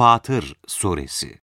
Fatır Suresi.